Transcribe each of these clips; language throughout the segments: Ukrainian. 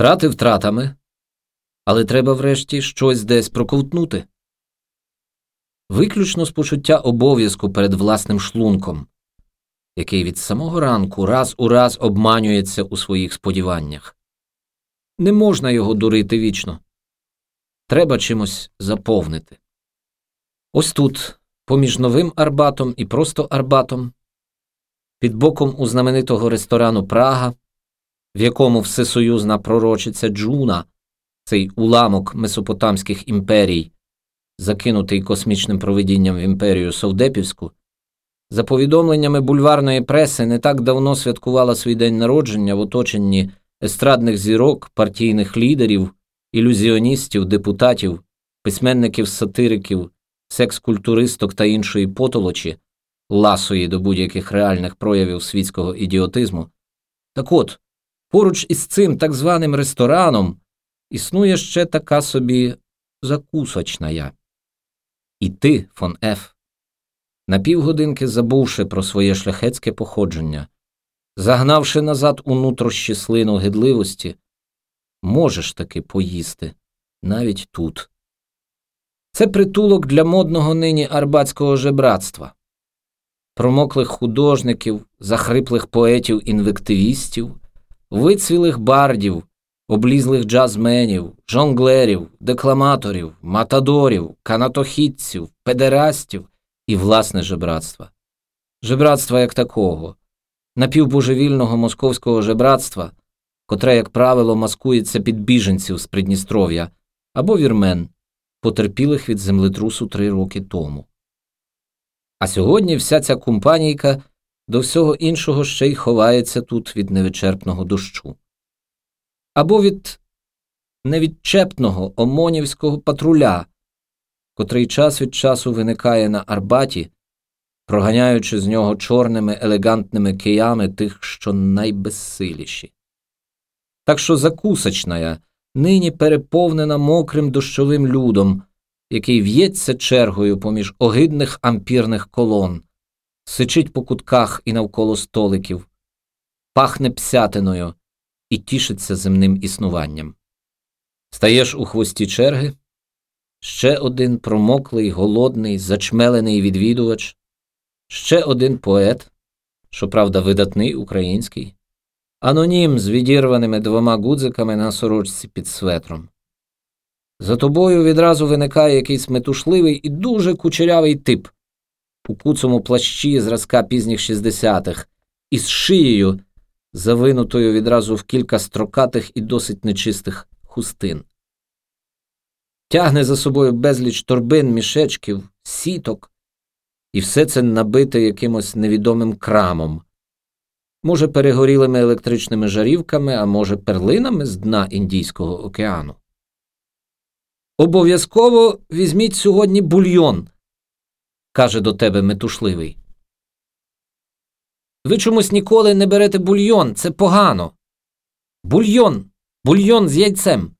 Втрати втратами, але треба врешті щось десь проковтнути. Виключно з почуття обов'язку перед власним шлунком, який від самого ранку раз у раз обманюється у своїх сподіваннях. Не можна його дурити вічно. Треба чимось заповнити. Ось тут, поміж новим Арбатом і просто Арбатом, під боком у знаменитого ресторану Прага, в якому всесоюзна пророчиця Джуна, цей уламок месопотамських імперій, закинутий космічним провидінням в імперію Совдепівську, за повідомленнями бульварної преси не так давно святкувала свій день народження в оточенні естрадних зірок, партійних лідерів, ілюзіоністів, депутатів, письменників, сатириків, секс-культуристок та іншої потолочі, ласої до будь-яких реальних проявів світського ідіотизму. Так от, поруч із цим так званим рестораном існує ще така собі закусочна. І ти, фон Еф, на півгодинки забувши про своє шляхетське походження, загнавши назад у нутрощі слину гидливості, можеш таки поїсти навіть тут. Це притулок для модного нині арбатського жебратства, промоклих художників, захриплих поетів-інвективістів, вицвілих бардів, облізлих джазменів, жонглерів, декламаторів, матадорів, канатохідців, педерастів і власне жебратства. Жебратства як такого, напівбожевільного московського жебратства, котре, як правило, маскується під біженців з Придністров'я або вірмен, потерпілих від землетрусу три роки тому. А сьогодні вся ця компанійка до всього іншого ще й ховається тут від невичерпного дощу. Або від невідчепного омонівського патруля, котрий час від часу виникає на Арбаті, проганяючи з нього чорними елегантними киями тих, що найбезсиліші. Так що закусочная нині переповнена мокрим дощовим людом, який в'ється чергою поміж огидних ампірних колон, сичить по кутках і навколо столиків, пахне псятиною і тішиться земним існуванням. Стаєш у хвості черги, ще один промоклий, голодний, зачмелений відвідувач, ще один поет, щоправда, видатний український, анонім з відірваними двома гудзиками на сорочці під светром. За тобою відразу виникає якийсь метушливий і дуже кучерявий тип у куцому плащі зразка пізніх шістдесятих із шиєю, завинутою відразу в кілька строкатих і досить нечистих хустин. Тягне за собою безліч торбин, мішечків, сіток, і все це набите якимось невідомим крамом, може, перегорілими електричними жарівками, а може, перлинами з дна Індійського океану. Обов'язково візьміть сьогодні бульйон, каже до тебе метушливий. Ви чомусь ніколи не берете бульйон, це погано. Бульйон, бульйон з яйцем.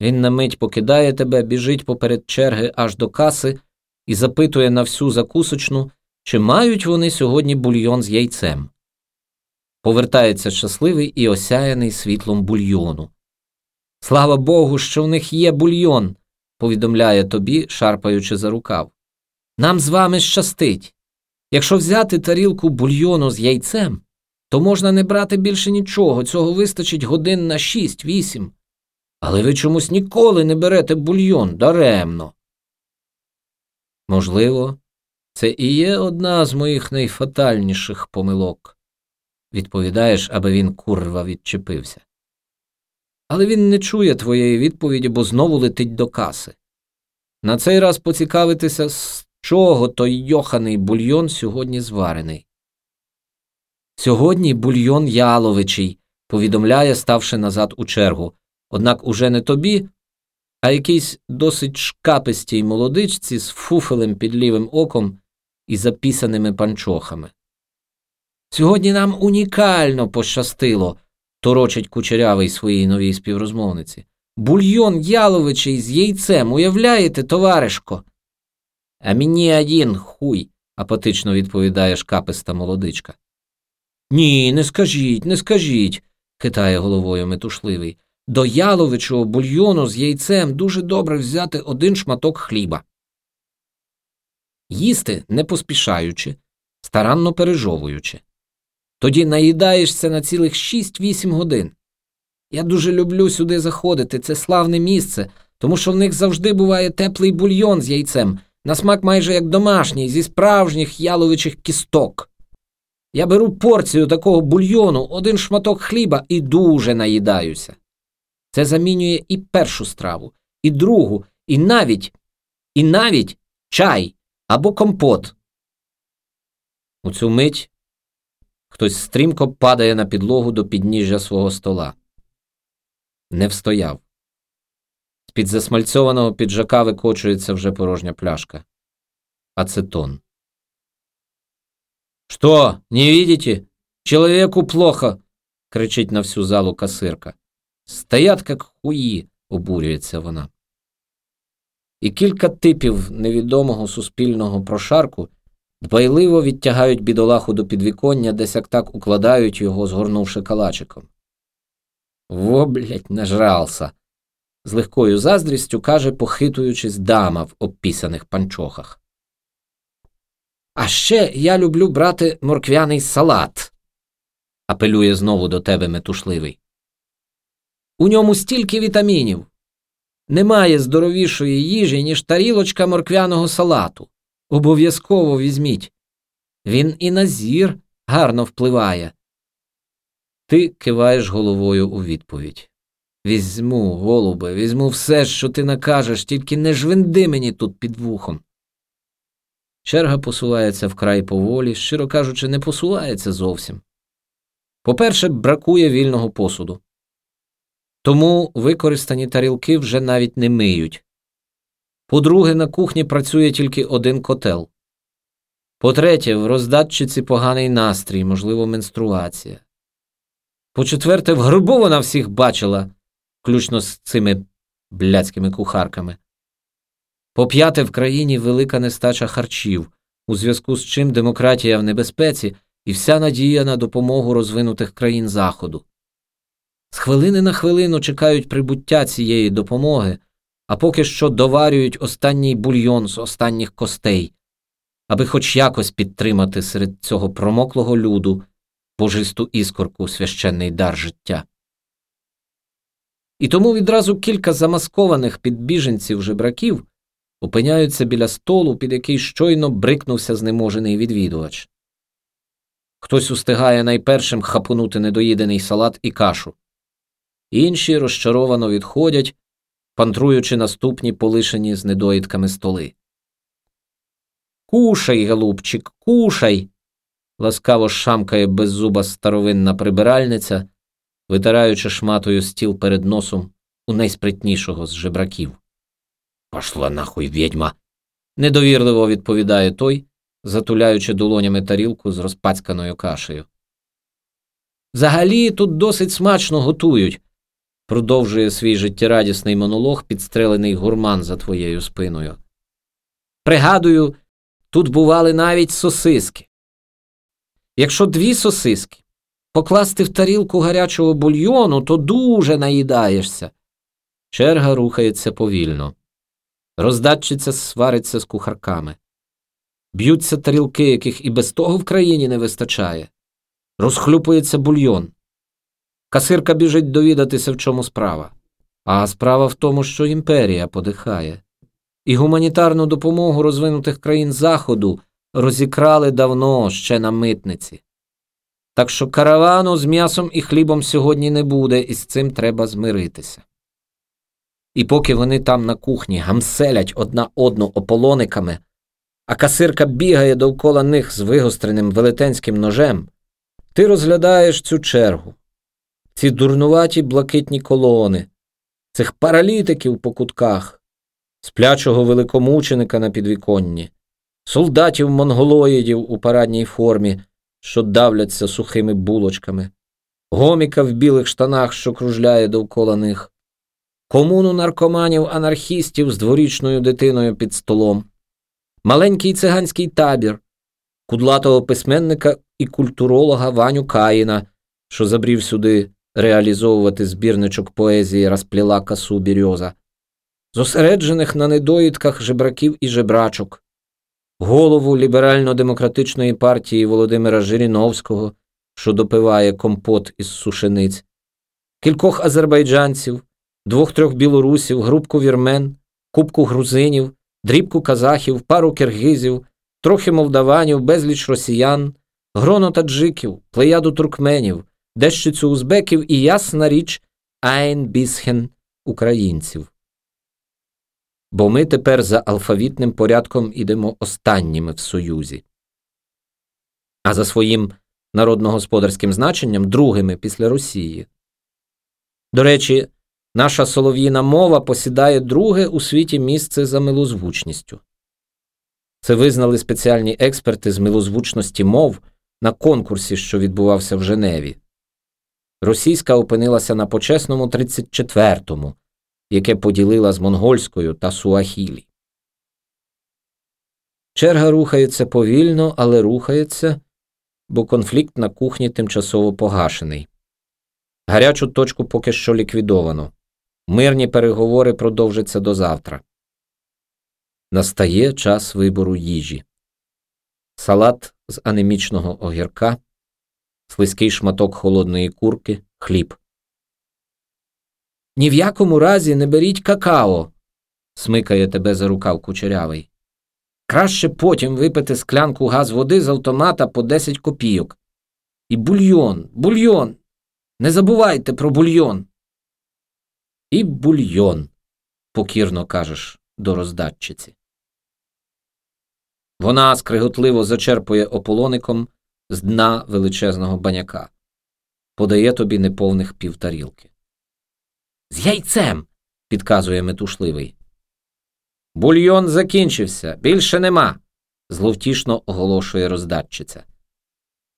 Він на мить покидає тебе, біжить поперед черги аж до каси і запитує на всю закусочну, чи мають вони сьогодні бульйон з яйцем. Повертається щасливий і осяяний світлом бульйону. Слава Богу, що в них є бульйон, повідомляє тобі, шарпаючи за рукав. Нам з вами щастить. Якщо взяти тарілку бульйону з яйцем, то можна не брати більше нічого, цього вистачить годин на шість, вісім. Але ви чомусь ніколи не берете бульйон даремно. Можливо, це і є одна з моїх найфатальніших помилок. Відповідаєш, аби він курва відчепився. Але він не чує твоєї відповіді, бо знову летить до каси. На цей раз поцікавитися, чого той йоханий бульйон сьогодні зварений. Сьогодні бульйон яловичий, повідомляє, ставши назад у чергу. Однак уже не тобі, а якійсь досить шкапистій молодичці з фуфелем під лівим оком і запісаними панчохами. Сьогодні нам унікально пощастило, торочить кучерявий своїй новій співрозмовниці. Бульйон яловичий з яйцем, уявляєте, товаришко? А мені один хуй, апатично відповідає шкаписта молодичка. Ні, не скажіть, не скажіть, хитає головою метушливий. До яловичого бульйону з яйцем дуже добре взяти один шматок хліба. Їсти не поспішаючи, старанно пережовуючи. Тоді наїдаєшся на цілих 6-8 годин. Я дуже люблю сюди заходити, це славне місце, тому що в них завжди буває теплий бульйон з яйцем, на смак майже як домашній, зі справжніх яловичих кісток. Я беру порцію такого бульйону, один шматок хліба і дуже наїдаюся. Це замінює і першу страву, і другу, і навіть, і навіть чай або компот. У цю мить хтось стрімко падає на підлогу до підніжжя свого стола. Не встояв. З під засмальцьованого піджака викочується вже порожня пляшка. Ацетон. Что, не видите? Человеку плохо. кричить на всю залу касирка. Стоять, як хуї, обурюється вона. І кілька типів невідомого суспільного прошарку дбайливо відтягають бідолаху до підвіконня, десь як так укладають його, згорнувши калачиком. Во, блять, нажрався. З легкою заздрістю каже, похитуючись дама в обпісаних панчохах. А ще я люблю брати морквяний салат, апелює знову до тебе метушливий. У ньому стільки вітамінів. Немає здоровішої їжі, ніж тарілочка морквяного салату. Обов'язково візьміть. Він і на зір гарно впливає. Ти киваєш головою у відповідь. Візьму, голубе, візьму все, що ти накажеш, тільки не жвинди мені тут під вухом. Черга посувається вкрай поволі, щиро кажучи, не посувається зовсім. По-перше, бракує вільного посуду. Тому використані тарілки вже навіть не миють. По-друге, на кухні працює тільки один котел. По-третє, в роздатчиці поганий настрій, можливо, менструація. По четверте, в всіх бачила, включно з цими блядськими кухарками. По п'яте, в країні велика нестача харчів, у зв'язку з чим демократія в небезпеці і вся надія на допомогу розвинутих країн Заходу. З хвилини на хвилину чекають прибуття цієї допомоги, а поки що доварюють останній бульйон з останніх костей, аби хоч якось підтримати серед цього промоклого люду божисту іскорку священний дар життя. І тому відразу кілька замаскованих підбіженців жебраків опиняються біля столу, під який щойно брикнувся знеможений відвідувач. Хтось устигає найпершим хапунути недоїдений салат і кашу, інші розчаровано відходять, пантруючи наступні полишені з недоїдками столи. Кушай, голубчик, кушай. ласкаво шамкає беззуба старовинна прибиральниця, витираючи шматою стіл перед носом у найспритнішого з жебраків. Пошла нахуй відьма. недовірливо відповідає той, затуляючи долонями тарілку з розпацьканою кашею. Взагалі тут досить смачно готують, продовжує свій життєрадісний монолог підстрелений гурман за твоєю спиною. Пригадую, тут бували навіть сосиски. Якщо дві сосиски покласти в тарілку гарячого бульйону, то дуже наїдаєшся. Черга рухається повільно. Роздатчиця свариться з кухарками. Б'ються тарілки, яких і без того в країні не вистачає. Розхлюпується бульйон. Касирка біжить довідатися, в чому справа. А справа в тому, що імперія подихає. І гуманітарну допомогу розвинутих країн Заходу розікрали давно ще на митниці. Так що каравану з м'ясом і хлібом сьогодні не буде, і з цим треба змиритися. І поки вони там на кухні гамселять одна одну ополониками, а касирка бігає довкола них з вигостреним велетенським ножем, ти розглядаєш цю чергу, ці дурнуваті блакитні колони, цих паралітиків по кутках, сплячого великомученика на підвіконні, солдатів монголоїдів у парадній формі, що давляться сухими булочками, гоміка в білих штанах, що кружляє довкола них комуну наркоманів анархістів з дворічною дитиною під столом, маленький циганський табір, кудлатого письменника і культуролога Ваню Каїна, що забрів сюди реалізовувати збірничок поезії розпліла касу бірьоза, зосереджених на недоїдках жебраків і жебрачок, голову ліберально-демократичної партії Володимира Жириновського, що допиває компот із сушениць, кількох азербайджанців, двох-трьох білорусів, групку вірмен, кубку грузинів, дрібку казахів, пару киргизів, трохи молдаванів, безліч росіян, гроно таджиків, плеяду туркменів, дещицю узбеків і ясна річ Айн українців. Бо ми тепер за алфавітним порядком ідемо останніми в Союзі. А за своїм народногосподарським значенням другими після Росії. До речі, наша солов'їна мова посідає друге у світі місце за милозвучністю. Це визнали спеціальні експерти з милозвучності мов на конкурсі, що відбувався в Женеві. Російська опинилася на почесному 34-му, яке поділила з монгольською та суахілі. Черга рухається повільно, але рухається, бо конфлікт на кухні тимчасово погашений. Гарячу точку поки що ліквідовано. Мирні переговори продовжаться до завтра. Настає час вибору їжі. Салат з анемічного огірка, слизький шматок холодної курки, хліб. Ні в якому разі не беріть какао, смикає тебе за рукав кучерявий. Краще потім випити склянку газ води з автомата по 10 копійок. І бульйон, бульйон. Не забувайте про бульйон. І бульйон, покірно кажеш до роздатчиці. Вона скриготливо зачерпує ополоником з дна величезного баняка, подає тобі неповних півтарілки. З яйцем, підказує метушливий. Бульйон закінчився, більше нема, зловтішно оголошує роздатчиця.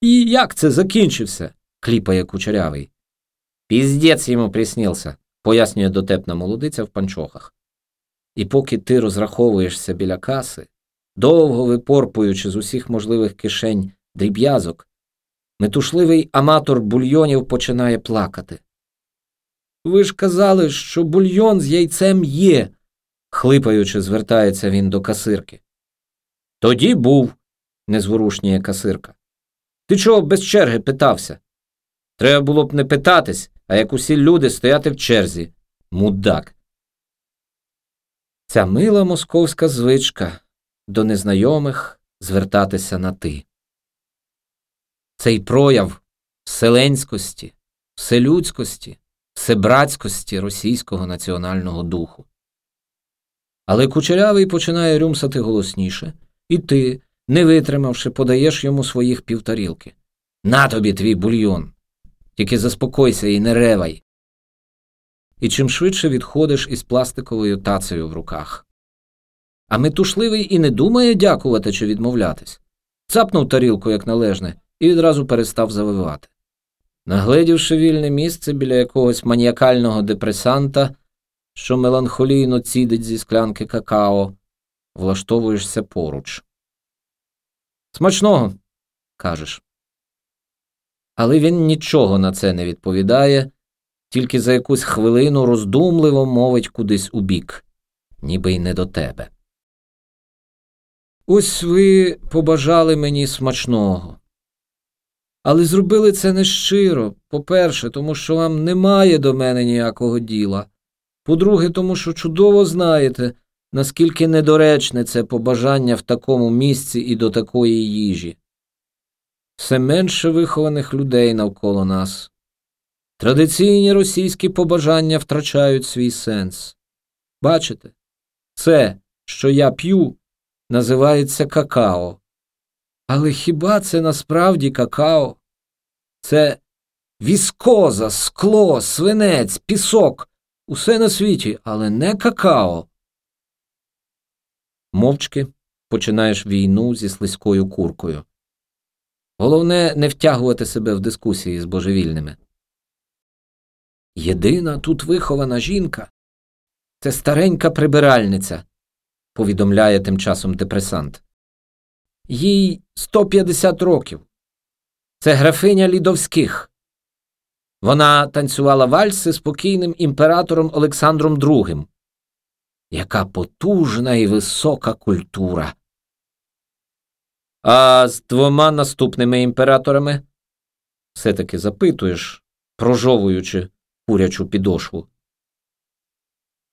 І як це закінчився? кліпає кучерявий. Піздець йому приснився, пояснює дотепна молодиця в панчохах. І поки ти розраховуєшся біля каси, довго випорпуючи з усіх можливих кишень дріб'язок, метушливий аматор бульйонів починає плакати. Ви ж казали, що бульйон з яйцем є, хлипаючи, звертається він до касирки. Тоді був, незворушніє касирка. Ти чого без черги питався? Треба було б не питатись, а як усі люди стояти в черзі. Мудак. Ця мила московська звичка до незнайомих звертатися на ти. Цей прояв вселенськості, вселюдськості, всебратськості російського національного духу. Але кучерявий починає рюмсати голосніше, і ти, не витримавши, подаєш йому своїх півтарілки. На тобі твій бульйон. Тільки заспокойся і не ревай. І чим швидше відходиш із пластиковою тацею в руках. А метушливий і не думає дякувати чи відмовлятись. Цапнув тарілку, як належне, і відразу перестав завивати. Нагледівши вільне місце біля якогось маніакального депресанта, що меланхолійно цідить зі склянки какао, влаштовуєшся поруч. Смачного, кажеш. Але він нічого на це не відповідає, тільки за якусь хвилину роздумливо мовить кудись у бік, ніби й не до тебе. Ось ви побажали мені смачного. Але зробили це нещиро, по-перше, тому що вам немає до мене ніякого діла. По-друге, тому що чудово знаєте, наскільки недоречне це побажання в такому місці і до такої їжі. Все менше вихованих людей навколо нас. Традиційні російські побажання втрачають свій сенс. Бачите, це, що я п'ю, називається какао. Але хіба це насправді какао? Це віскоза, скло, свинець, пісок, усе на світі, але не какао. Мовчки починаєш війну зі слизькою куркою. Головне не втягувати себе в дискусії з божевільними. Єдина тут вихована жінка це старенька прибиральниця, повідомляє тим часом депресант. Їй 150 років. Це графиня лідовських. Вона танцювала вальси з покійним імператором Олександром II. Яка потужна і висока культура. А з двома наступними імператорами все таки запитуєш, прожовуючи курячу підошву.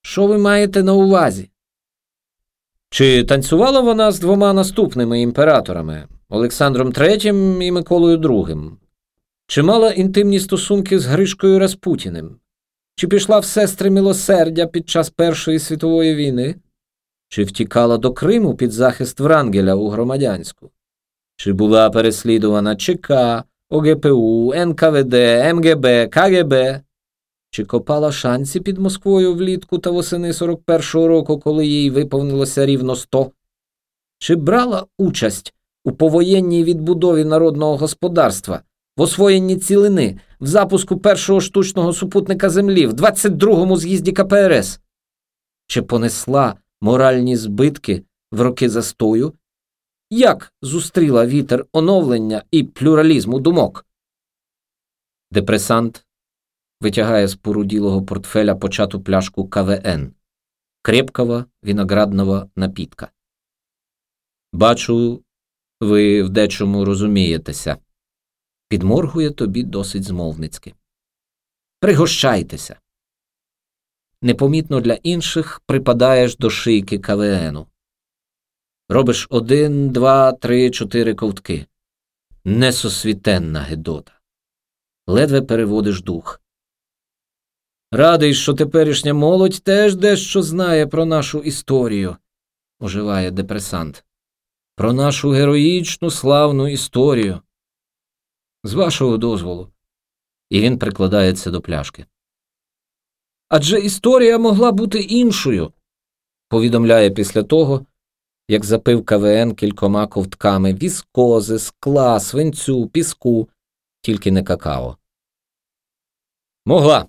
Що ви маєте на увазі? Чи танцювала вона з двома наступними імператорами Олександром III і Миколою II? Чи мала інтимні стосунки з Гришкою Распутіним? Чи пішла в сестри милосердя під час Першої світової війни? Чи втікала до Криму під захист Врангеля у громадянську? Чи була переслідувана ЧК, ОГПУ, НКВД, МГБ, КГБ? Чи копала шанці під Москвою влітку та восени 41-го року, коли їй виповнилося рівно 100? Чи брала участь у повоєнній відбудові народного господарства, в освоєнні цілини, в запуску першого штучного супутника Землі, в 22-му з'їзді КПРС? Чи понесла моральні збитки в роки застою? Як зустріла вітер оновлення і плюралізму думок? Депресант витягає з поруділого портфеля почату пляшку КВН крепкого виноградного напітка. Бачу, ви в дечому розумієтеся. Підморгує тобі досить змовницьки. Пригощайтеся. Непомітно для інших припадаєш до шийки КВНу. Робиш один, два, три, чотири ковтки. Несосвітенна Гедота. Ледве переводиш дух. Радий, що теперішня молодь теж дещо знає про нашу історію, оживає депресант. Про нашу героїчну славну історію. З вашого дозволу. І він прикладається до пляшки. Адже історія могла бути іншою, повідомляє після того, як запив КВН кількома ковтками віскози, скла, свинцю, піску, тільки не какао. Могла,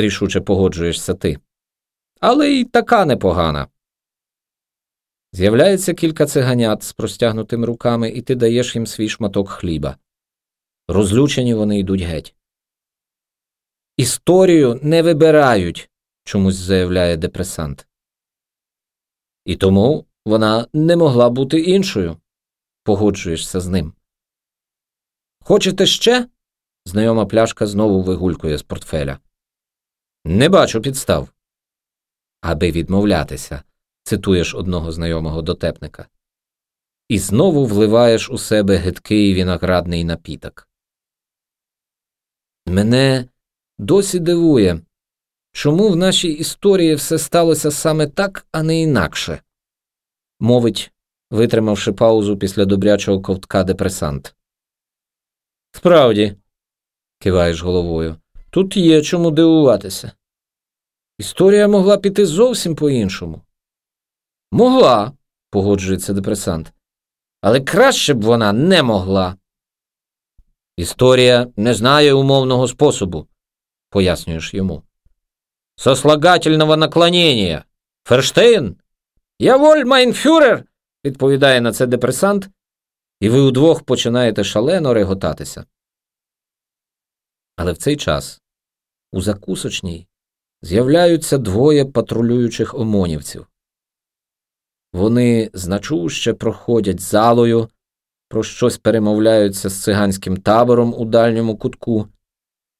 рішуче погоджуєшся ти. Але й така непогана. З'являється кілька циганят з простягнутими руками, і ти даєш їм свій шматок хліба. Розлючені вони йдуть геть. Історію не вибирають, чомусь заявляє депресант. І тому вона не могла бути іншою. Погоджуєшся з ним. Хочете ще? Знайома пляшка знову вигулькує з портфеля. Не бачу підстав. Аби відмовлятися, цитуєш одного знайомого дотепника. І знову вливаєш у себе гидкий виноградний напіток. Мене досі дивує, чому в нашій історії все сталося саме так, а не інакше мовить, витримавши паузу після добрячого ковтка депресант. Справді, киваєш головою, тут є чому дивуватися. Історія могла піти зовсім по іншому. Могла, погоджується депресант, але краще б вона не могла. Історія не знає умовного способу, пояснюєш йому. Сослагательного наклонення. Ферштейн я воль, майнфюрер, відповідає на це депресант, і ви удвох починаєте шалено реготатися. Але в цей час у закусочній з'являються двоє патрулюючих омонівців. Вони значуще проходять залою, про щось перемовляються з циганським табором у дальньому кутку,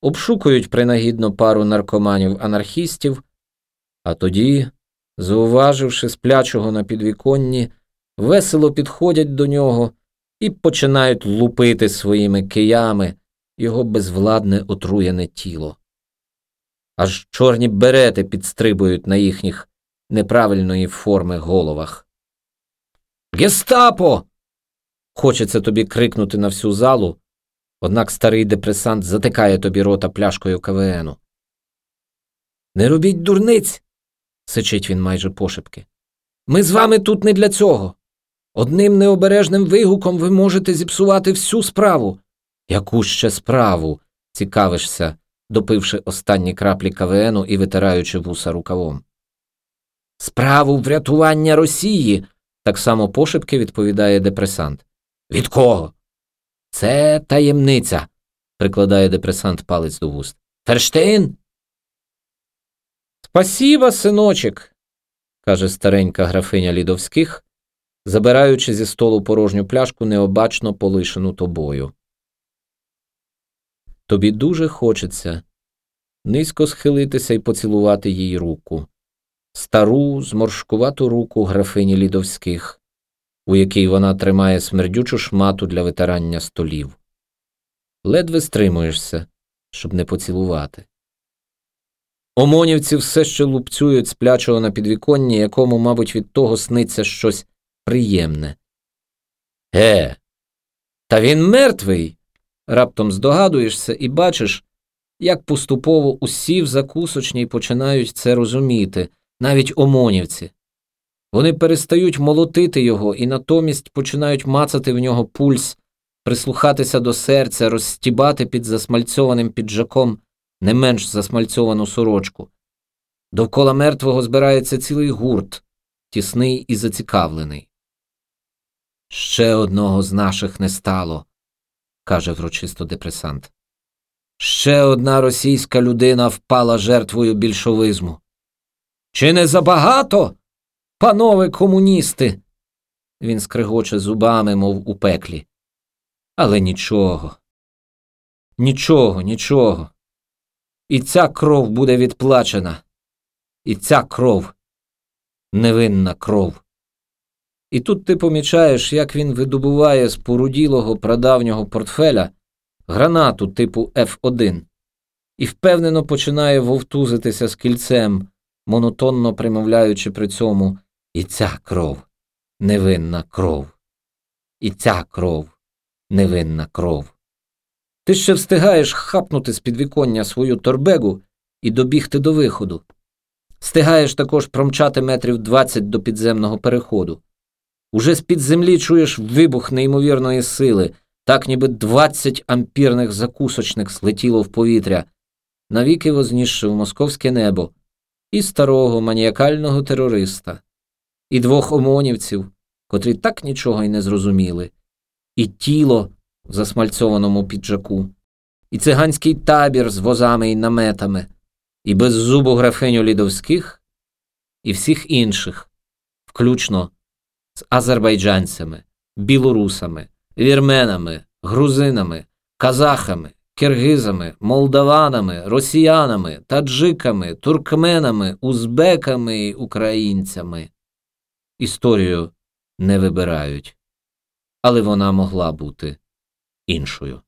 обшукують принагідно пару наркоманів анархістів, а тоді зауваживши сплячого на підвіконні, весело підходять до нього і починають лупити своїми киями його безвладне отруєне тіло. Аж чорні берети підстрибують на їхніх неправильної форми головах. Гестапо. Хочеться тобі крикнути на всю залу, однак старий депресант затикає тобі рота пляшкою КВНу. Не робіть дурниць сичить він майже пошепки. Ми з вами тут не для цього. Одним необережним вигуком ви можете зіпсувати всю справу. Яку ще справу? цікавишся, допивши останні краплі КВНу і витираючи вуса рукавом. Справу врятування Росії, так само пошепки відповідає депресант. Від кого? Це таємниця, прикладає депресант палець до вуст. Ферштейн? Спасіба, синочек, каже старенька графиня Лідовських, забираючи зі столу порожню пляшку, необачно полишену тобою. Тобі дуже хочеться низько схилитися і поцілувати їй руку, стару, зморшкувату руку графині Лідовських, у якій вона тримає смердючу шмату для витирання столів. Ледве стримуєшся, щоб не поцілувати. Омонівці все ще лупцюють сплячого на підвіконні, якому, мабуть, від того сниться щось приємне. Е, та він мертвий. Раптом здогадуєшся і бачиш, як поступово усі в закусочній починають це розуміти, навіть омонівці. Вони перестають молотити його і натомість починають мацати в нього пульс, прислухатися до серця, розстібати під засмальцьованим піджаком не менш засмальцьовану сорочку. Довкола мертвого збирається цілий гурт, тісний і зацікавлений. Ще одного з наших не стало, каже врочисто депресант. Ще одна російська людина впала жертвою більшовизму. Чи не забагато, панове комуністи? Він скригоче зубами, мов у пеклі. Але нічого. Нічого, нічого. І ця кров буде відплачена. І ця кров невинна кров. І тут ти помічаєш, як він видобуває з поруділого прадавнього портфеля гранату типу F1 і впевнено починає вовтузитися з кільцем, монотонно примовляючи при цьому і ця кров невинна кров. І ця кров невинна кров. Ти ще встигаєш хапнути з підвіконня свою торбегу і добігти до виходу. Встигаєш також промчати метрів двадцять до підземного переходу. Уже з під землі чуєш вибух неймовірної сили, так ніби двадцять ампірних закусочних злетіло в повітря, навіки вознісши в московське небо, і старого маніакального терориста, і двох омонівців, котрі так нічого й не зрозуміли, і тіло в засмальцьованому піджаку, і циганський табір з возами і наметами, і беззубу графиню лідовських, і всіх інших, включно з азербайджанцями, білорусами, вірменами, грузинами, казахами, киргизами, молдаванами, росіянами, таджиками, туркменами, узбеками і українцями. Історію не вибирають, але вона могла бути іншою.